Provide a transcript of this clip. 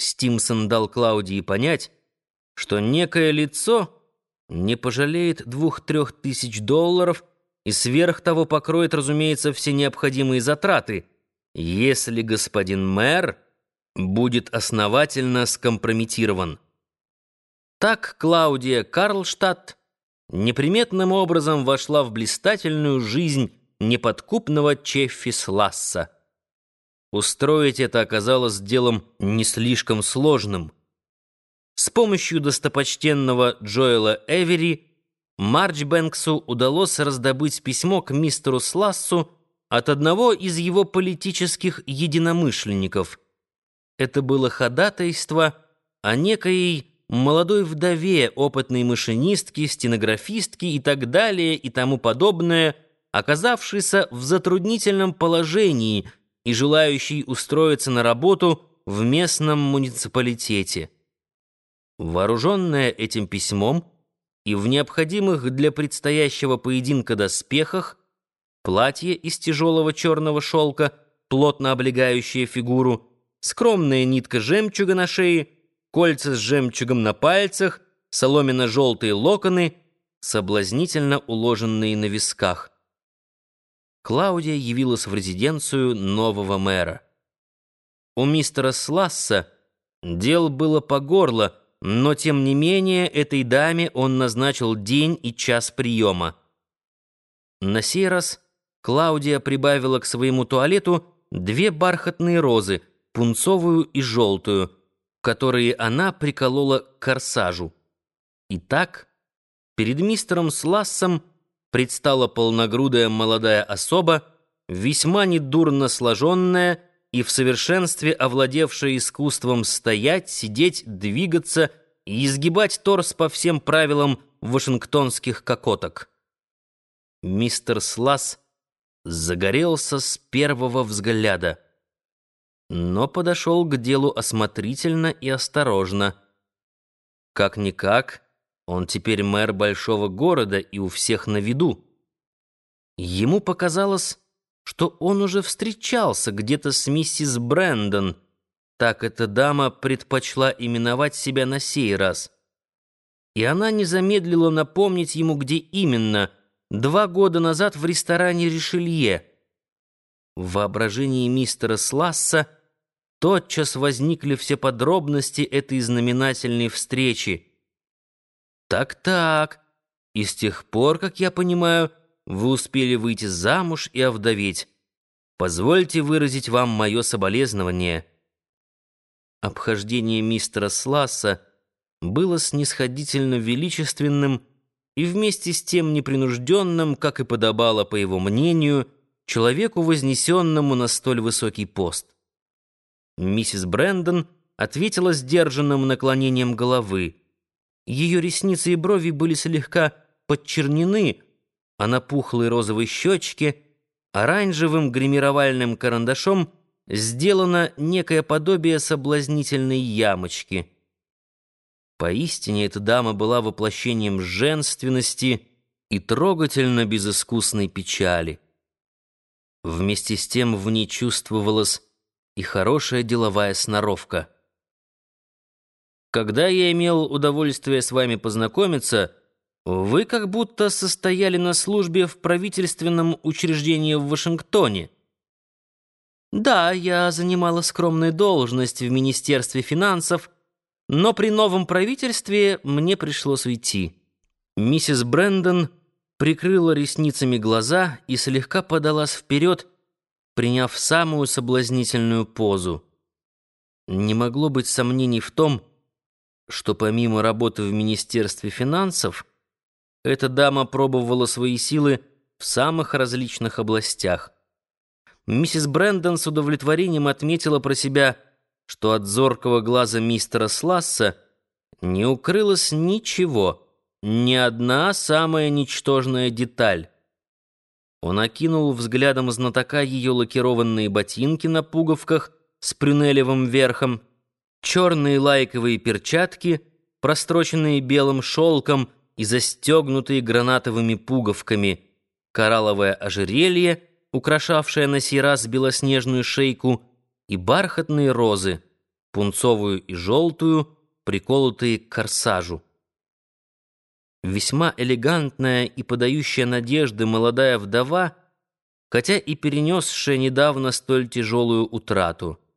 Стимсон дал Клаудии понять, что некое лицо не пожалеет двух-трех тысяч долларов и сверх того покроет, разумеется, все необходимые затраты, если господин мэр будет основательно скомпрометирован. Так Клаудия Карлштадт неприметным образом вошла в блистательную жизнь неподкупного Чеффи Сласса. Устроить это оказалось делом не слишком сложным. С помощью достопочтенного Джоэла Эвери Марчбэнксу удалось раздобыть письмо к мистеру Слассу от одного из его политических единомышленников. Это было ходатайство о некой молодой вдове, опытной машинистке, стенографистке и так далее и тому подобное, оказавшейся в затруднительном положении – и желающий устроиться на работу в местном муниципалитете. Вооруженная этим письмом и в необходимых для предстоящего поединка доспехах, платье из тяжелого черного шелка, плотно облегающее фигуру, скромная нитка жемчуга на шее, кольца с жемчугом на пальцах, соломенно-желтые локоны, соблазнительно уложенные на висках. Клаудия явилась в резиденцию нового мэра. У мистера Сласса дел было по горло, но тем не менее этой даме он назначил день и час приема. На сей раз Клаудия прибавила к своему туалету две бархатные розы, пунцовую и желтую, которые она приколола к корсажу. Итак, перед мистером Слассом предстала полногрудая молодая особа, весьма недурно сложенная и в совершенстве овладевшая искусством стоять, сидеть, двигаться и изгибать торс по всем правилам вашингтонских кокоток. Мистер Слас загорелся с первого взгляда, но подошел к делу осмотрительно и осторожно. Как-никак, он теперь мэр большого города и у всех на виду. Ему показалось, что он уже встречался где-то с миссис Брэндон. Так эта дама предпочла именовать себя на сей раз. И она не замедлила напомнить ему, где именно, два года назад в ресторане «Ришелье». В воображении мистера Сласса тотчас возникли все подробности этой знаменательной встречи — «Так-так, и с тех пор, как я понимаю, вы успели выйти замуж и овдоветь. Позвольте выразить вам мое соболезнование». Обхождение мистера Сласса было снисходительно величественным и вместе с тем непринужденным, как и подобало, по его мнению, человеку, вознесенному на столь высокий пост. Миссис Брэндон ответила сдержанным наклонением головы. Ее ресницы и брови были слегка подчернены, а на пухлой розовой щечке оранжевым гримировальным карандашом сделано некое подобие соблазнительной ямочки. Поистине эта дама была воплощением женственности и трогательно безыскусной печали. Вместе с тем в ней чувствовалась и хорошая деловая сноровка — когда я имел удовольствие с вами познакомиться, вы как будто состояли на службе в правительственном учреждении в Вашингтоне. Да, я занимала скромную должность в Министерстве финансов, но при новом правительстве мне пришлось уйти. Миссис Брэндон прикрыла ресницами глаза и слегка подалась вперед, приняв самую соблазнительную позу. Не могло быть сомнений в том, что помимо работы в Министерстве финансов, эта дама пробовала свои силы в самых различных областях. Миссис Брэндон с удовлетворением отметила про себя, что от зоркого глаза мистера Сласса не укрылось ничего, ни одна самая ничтожная деталь. Он окинул взглядом знатока ее лакированные ботинки на пуговках с прюнелевым верхом, черные лайковые перчатки, простроченные белым шелком и застегнутые гранатовыми пуговками, коралловое ожерелье, украшавшее на сей раз белоснежную шейку, и бархатные розы — пунцовую и желтую, приколотые к корсажу. Весьма элегантная и подающая надежды молодая вдова, хотя и перенесшая недавно столь тяжелую утрату —